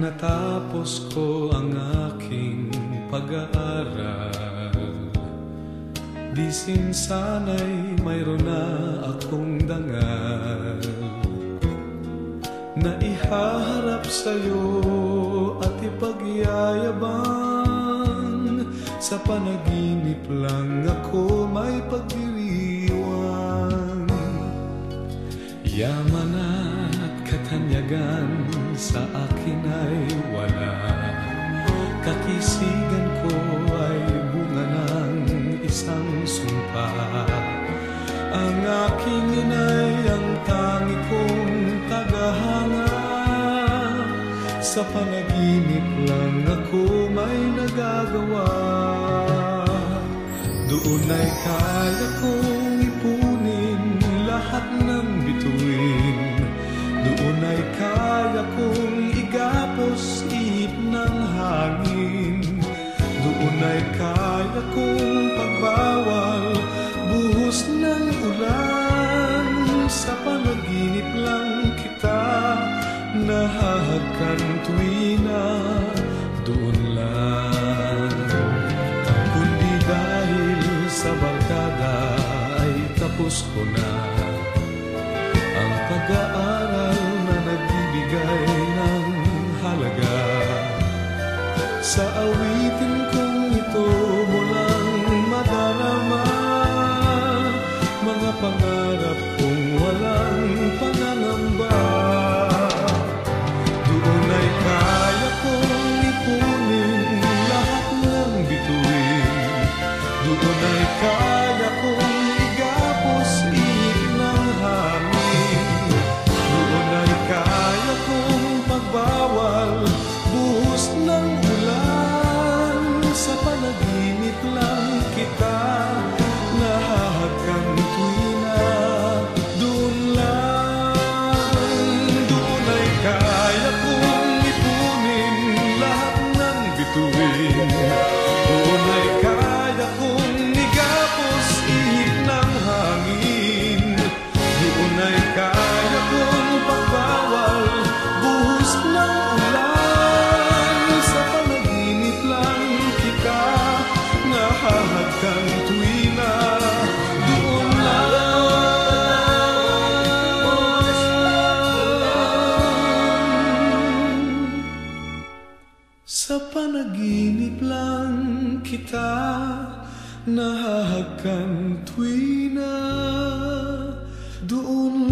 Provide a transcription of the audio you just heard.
natapos ko ang aking pag-aaral Di sana'y mayroon na akong dangal. Na ihaharap sa'yo at ipagyayabang Sa panaginip lang ako may pagdiriwang. Yaman at katanyagan sa akin ay wala. Kakisigan ko ay bunga ng isang sumpa. Ang aking inay ang tangi kong tagahanga. Sa panaginip lang ako may nagagawa. Doon ay kaya kong nahahagkan tuwina Doon lang. Kundi dahil sa tapos ko na. Ang pag-aaral na nagbibigay ng halaga. Sa awitin kong ito mo lang madarama Mga pangarap kong walang pangangamba Doon ay kaya sa panaginip lang kita nahahagkan tuwina. Doon